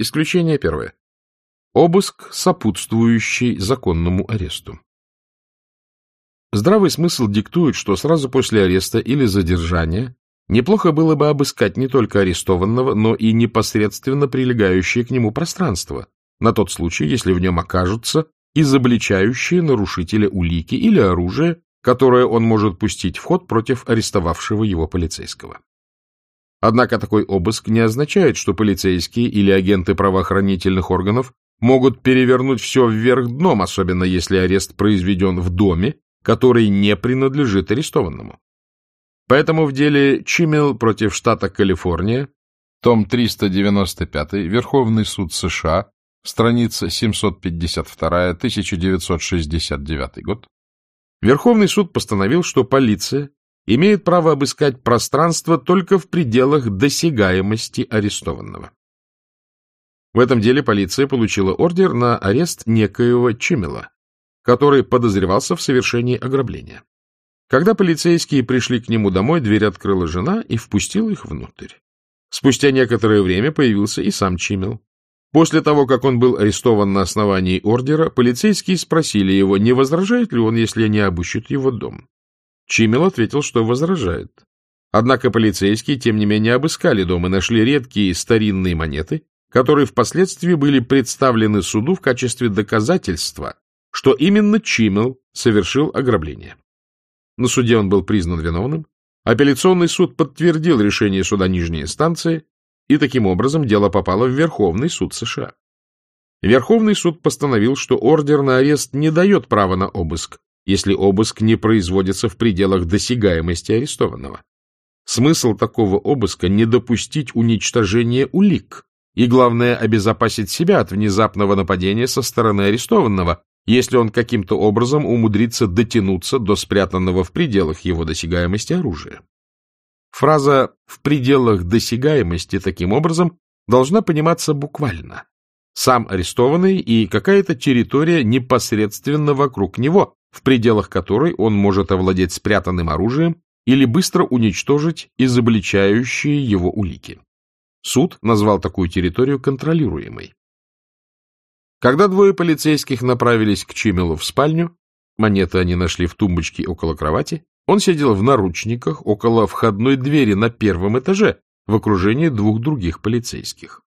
Исключение первое. Обыск, сопутствующий законному аресту. Здравый смысл диктует, что сразу после ареста или задержания неплохо было бы обыскать не только арестованного, но и непосредственно прилегающее к нему пространство, на тот случай, если в нем окажутся изобличающие нарушителя улики или оружие, которое он может пустить в ход против арестовавшего его полицейского. Однако такой обыск не означает, что полицейские или агенты правоохранительных органов могут перевернуть все вверх дном, особенно если арест произведен в доме, который не принадлежит арестованному. Поэтому в деле Чимел против штата Калифорния, том 395, Верховный суд США, страница 752, 1969 год, Верховный суд постановил, что полиция имеет право обыскать пространство только в пределах досягаемости арестованного. В этом деле полиция получила ордер на арест некоего Чимела, который подозревался в совершении ограбления. Когда полицейские пришли к нему домой, дверь открыла жена и впустила их внутрь. Спустя некоторое время появился и сам Чимел. После того, как он был арестован на основании ордера, полицейские спросили его, не возражает ли он, если они обыщут его дом. Чимел ответил, что возражает. Однако полицейские, тем не менее, обыскали дом и нашли редкие старинные монеты, которые впоследствии были представлены суду в качестве доказательства что именно Чимел совершил ограбление. На суде он был признан виновным, апелляционный суд подтвердил решение суда нижней инстанции, и таким образом дело попало в Верховный суд США. Верховный суд постановил, что ордер на арест не дает права на обыск, если обыск не производится в пределах досягаемости арестованного. Смысл такого обыска – не допустить уничтожения улик, и, главное, обезопасить себя от внезапного нападения со стороны арестованного, если он каким-то образом умудрится дотянуться до спрятанного в пределах его досягаемости оружия. Фраза «в пределах досягаемости» таким образом должна пониматься буквально. Сам арестованный и какая-то территория непосредственно вокруг него, в пределах которой он может овладеть спрятанным оружием или быстро уничтожить изобличающие его улики. Суд назвал такую территорию контролируемой. Когда двое полицейских направились к Чимелу в спальню, монеты они нашли в тумбочке около кровати, он сидел в наручниках около входной двери на первом этаже в окружении двух других полицейских.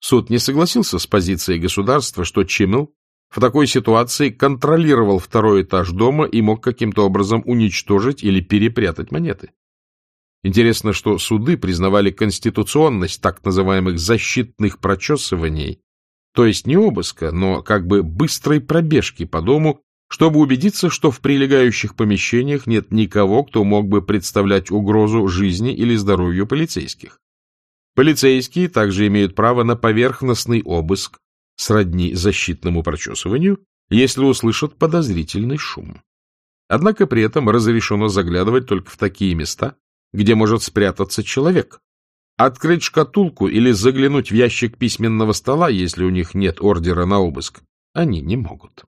Суд не согласился с позицией государства, что Чимел в такой ситуации контролировал второй этаж дома и мог каким-то образом уничтожить или перепрятать монеты. Интересно, что суды признавали конституционность так называемых защитных прочесываний то есть не обыска, но как бы быстрой пробежки по дому, чтобы убедиться, что в прилегающих помещениях нет никого, кто мог бы представлять угрозу жизни или здоровью полицейских. Полицейские также имеют право на поверхностный обыск, сродни защитному прочесыванию, если услышат подозрительный шум. Однако при этом разрешено заглядывать только в такие места, где может спрятаться человек, Открыть шкатулку или заглянуть в ящик письменного стола, если у них нет ордера на обыск, они не могут.